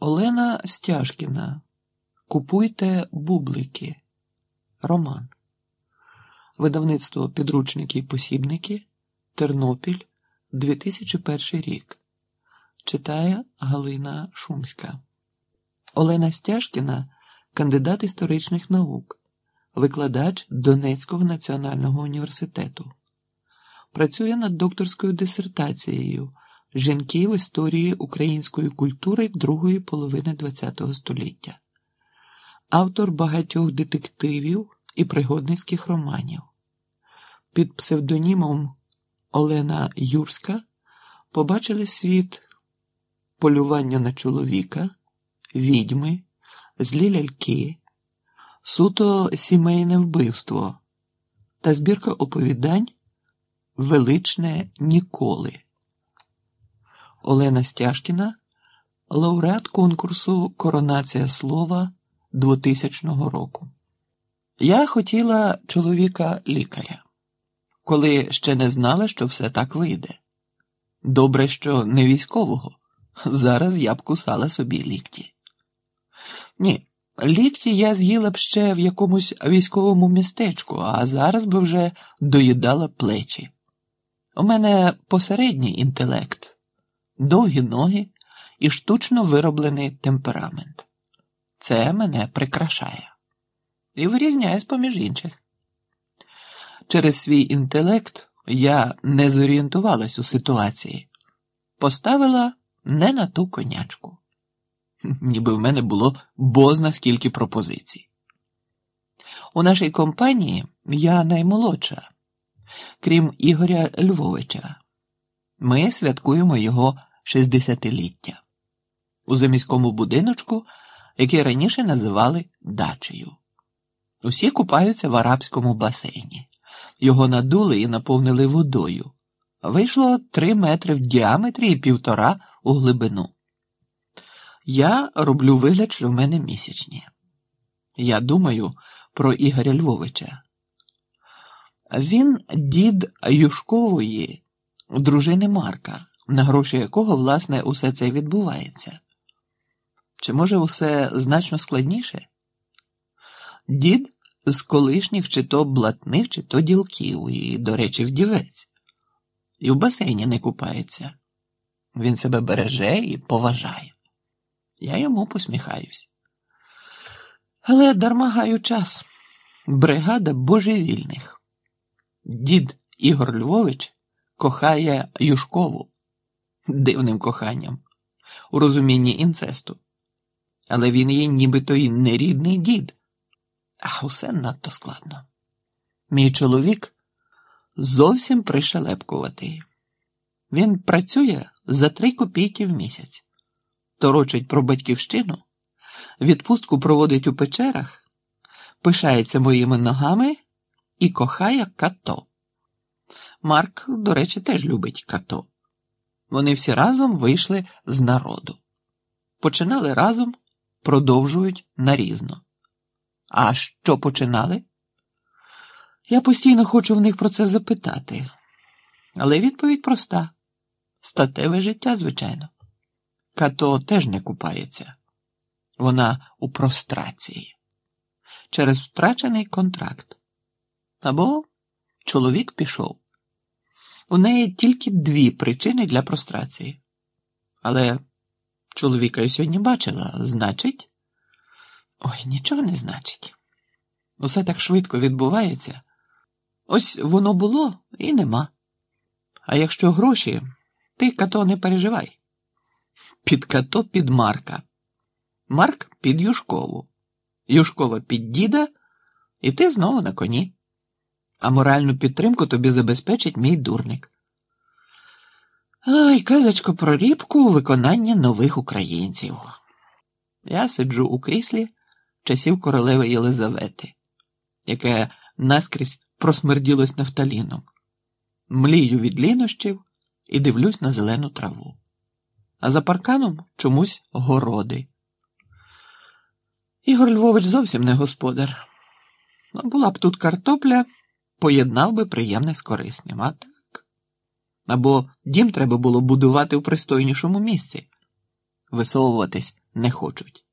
Олена Стяжкіна. Купуйте бублики. Роман. Видавництво Підручники і посібники. Тернопіль 2001 рік. Читає Галина Шумська. Олена Стяжкіна кандидат історичних наук, викладач Донецького національного університету. Працює над докторською дисертацією Жінки в історії української культури другої половини ХХ століття, автор багатьох детективів і пригодницьких романів. Під псевдонімом Олена Юрська побачили світ полювання на чоловіка, відьми, злі ляльки, суто сімейне вбивство та збірка оповідань Величне ніколи. Олена Стяжкіна, лауреат конкурсу Коронація слова 2000 року. Я хотіла чоловіка лікаря, коли ще не знала, що все так вийде. Добре, що не військового. Зараз я б кусала собі лікті. Ні, лікті я з'їла б ще в якомусь військовому містечку, а зараз би вже доїдала плечі. У мене посередній інтелект довгі ноги і штучно вироблений темперамент. Це мене прикрашає і вирізняє з поміж інших. Через свій інтелект я не зорієнтувалась у ситуації, поставила не на ту конячку, ніби в мене було бозна скільки пропозицій. У нашій компанії я наймолодша, крім Ігоря Львовича. Ми святкуємо його шестдесятиліття у заміському будиночку, який раніше називали дачею. Усі купаються в арабському басейні. Його надули і наповнили водою. Вийшло три метри в діаметрі і півтора у глибину. Я роблю вигляд, що в мене місячні. Я думаю про Ігоря Львовича. Він дід Юшкової, дружини Марка на гроші якого, власне, усе це відбувається? Чи може усе значно складніше? Дід з колишніх чи то блатних, чи то ділків, і, до речі, вдівець, і в басейні не купається. Він себе береже і поважає. Я йому посміхаюсь. Але дарма гаю час. Бригада божевільних. Дід Ігор Львович кохає Юшкову дивним коханням, у розумінні інцесту. Але він є нібито й нерідний дід, а усе надто складно. Мій чоловік зовсім пришелепкуватий. Він працює за три копійки в місяць, торочить про батьківщину, відпустку проводить у печерах, пишається моїми ногами і кохає като. Марк, до речі, теж любить като. Вони всі разом вийшли з народу. Починали разом, продовжують нарізно. А що починали? Я постійно хочу в них про це запитати, але відповідь проста: статеве життя, звичайно. Като теж не купається, вона у прострації через втрачений контракт. Або чоловік пішов. У неї тільки дві причини для прострації. Але чоловіка я сьогодні бачила, значить, ой, нічого не значить. Усе так швидко відбувається. Ось воно було і нема. А якщо гроші, ти като не переживай. Під като під Марка. Марк під Юшкову. Юшкова під діда, і ти знову на коні а моральну підтримку тобі забезпечить мій дурник. Ай, казочка про рібку у виконанні нових українців. Я сиджу у кріслі часів королеви Єлизавети, яке наскрізь просмерділось нафталіном, млію від лінощів і дивлюсь на зелену траву. А за парканом чомусь городи. Ігор Львович зовсім не господар. Була б тут картопля поєднав би приємне з корисним, а так. Або дім треба було будувати в пристойнішому місці, висовуватись не хочуть.